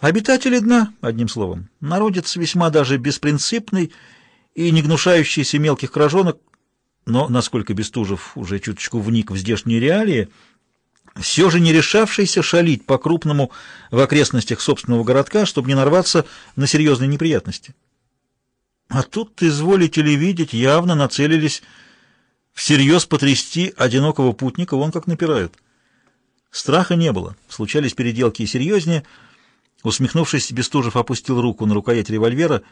Обитатели дна, одним словом. Народец весьма даже беспринципный и не гнушающийся мелких кражонок, но, насколько Бестужев уже чуточку вник в здешние реалии, все же не решавшийся шалить по-крупному в окрестностях собственного городка, чтобы не нарваться на серьезные неприятности. А тут, изволите ли видеть, явно нацелились всерьез потрясти одинокого путника, вон как напирают. Страха не было, случались переделки и серьезнее. Усмехнувшись, Бестужев опустил руку на рукоять револьвера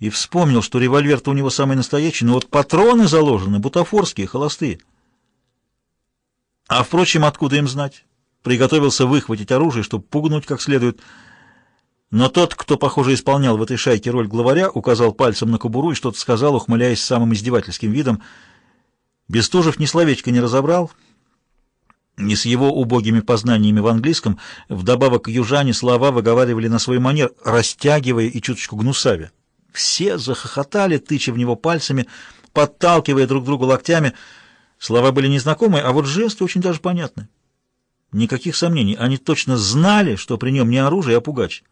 и вспомнил, что револьвер-то у него самый настоящий, но вот патроны заложены, бутафорские, холостые. А, впрочем, откуда им знать? Приготовился выхватить оружие, чтобы пугнуть как следует. Но тот, кто, похоже, исполнял в этой шайке роль главаря, указал пальцем на кобуру и что-то сказал, ухмыляясь самым издевательским видом. Бестужев ни словечко не разобрал, ни с его убогими познаниями в английском, вдобавок южане слова выговаривали на свой манер, растягивая и чуточку гнусавя. Все захохотали, тыча в него пальцами, подталкивая друг друга локтями — Слова были незнакомые, а вот жесты очень даже понятны. Никаких сомнений, они точно знали, что при нем не оружие, а пугач.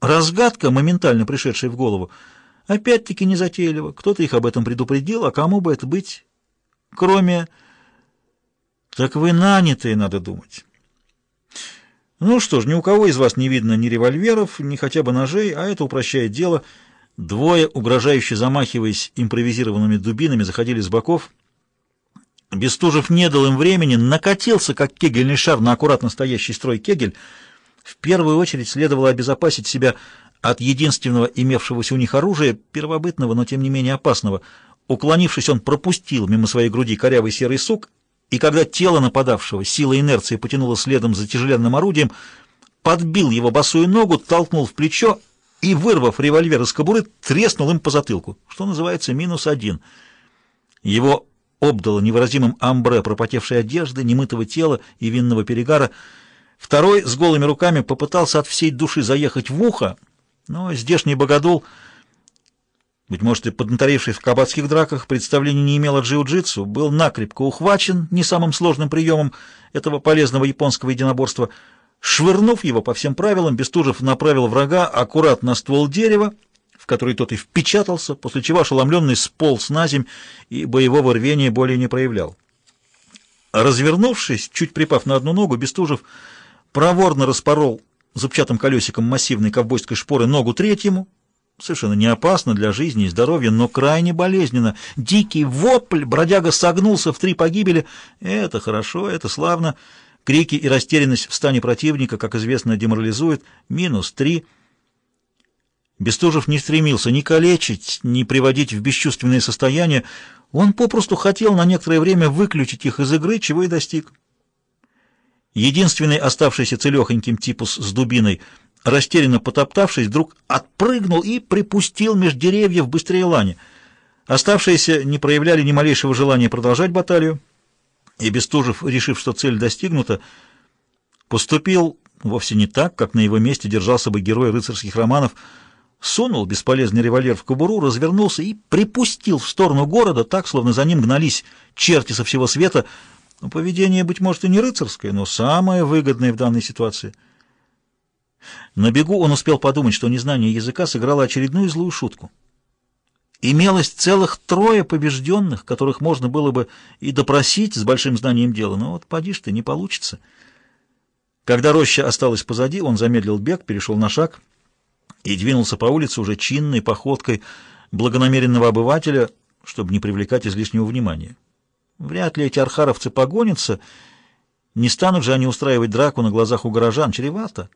Разгадка, моментально пришедшая в голову, опять-таки незатейливо. Кто-то их об этом предупредил, а кому бы это быть, кроме... Так вы нанятые, надо думать. Ну что ж, ни у кого из вас не видно ни револьверов, ни хотя бы ножей, а это упрощает дело — Двое, угрожающе замахиваясь импровизированными дубинами, заходили с боков. Бестужев не дал им времени, накатился, как кегельный шар, на аккуратно стоящий строй кегель. В первую очередь следовало обезопасить себя от единственного имевшегося у них оружия, первобытного, но тем не менее опасного. Уклонившись, он пропустил мимо своей груди корявый серый сук, и когда тело нападавшего сила инерции потянуло следом за тяжеленным орудием, подбил его босую ногу, толкнул в плечо и, вырвав револьвер из кобуры, треснул им по затылку, что называется минус один. Его обдало невыразимым амбре пропотевшей одежды, немытого тела и винного перегара. Второй с голыми руками попытался от всей души заехать в ухо, но здешний богодул, быть может, и поднаторевший в кабацких драках, представления не имел о джиу-джитсу, был накрепко ухвачен не самым сложным приемом этого полезного японского единоборства — Швырнув его по всем правилам, Бестужев направил врага аккуратно на ствол дерева, в который тот и впечатался, после чего ошеломленный сполз на земь и боевого рвения более не проявлял. Развернувшись, чуть припав на одну ногу, Бестужев проворно распорол зубчатым колесиком массивной ковбойской шпоры ногу третьему, совершенно не опасно для жизни и здоровья, но крайне болезненно. Дикий вопль, бродяга согнулся в три погибели. Это хорошо, это славно. Крики и растерянность в стане противника, как известно, деморализуют. Минус три. Бестужев не стремился ни калечить, ни приводить в бесчувственное состояние. Он попросту хотел на некоторое время выключить их из игры, чего и достиг. Единственный оставшийся целехоньким типус с дубиной, растерянно потоптавшись, вдруг отпрыгнул и припустил меж деревьев быстрее лани. Оставшиеся не проявляли ни малейшего желания продолжать баталию. И Бестужев, решив, что цель достигнута, поступил вовсе не так, как на его месте держался бы герой рыцарских романов, сунул бесполезный револьвер в кобуру, развернулся и припустил в сторону города, так, словно за ним гнались черти со всего света. Поведение, быть может, и не рыцарское, но самое выгодное в данной ситуации. На бегу он успел подумать, что незнание языка сыграло очередную злую шутку. Имелось целых трое побежденных, которых можно было бы и допросить с большим знанием дела, но вот поди ж ты, не получится. Когда роща осталась позади, он замедлил бег, перешел на шаг и двинулся по улице уже чинной походкой благонамеренного обывателя, чтобы не привлекать излишнего внимания. Вряд ли эти архаровцы погонятся, не станут же они устраивать драку на глазах у горожан, чревато.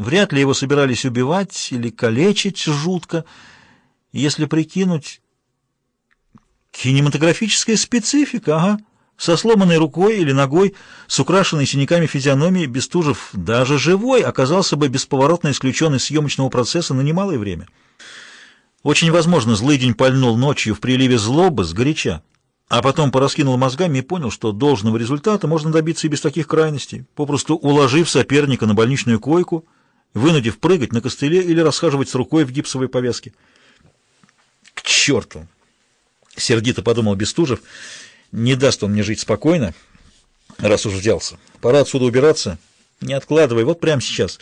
Вряд ли его собирались убивать или калечить жутко, если прикинуть... Кинематографическая специфика, ага. Со сломанной рукой или ногой, с украшенной синяками физиономией, Бестужев, даже живой, оказался бы бесповоротно исключен из съемочного процесса на немалое время. Очень возможно, злыдень пальнул ночью в приливе злобы сгоряча, а потом пораскинул мозгами и понял, что должного результата можно добиться и без таких крайностей, попросту уложив соперника на больничную койку, вынудив прыгать на костыле или расхаживать с рукой в гипсовой повязке. К черту! Сердито подумал Бестужев. Не даст он мне жить спокойно, раз уж взялся. Пора отсюда убираться. Не откладывай, вот прямо сейчас.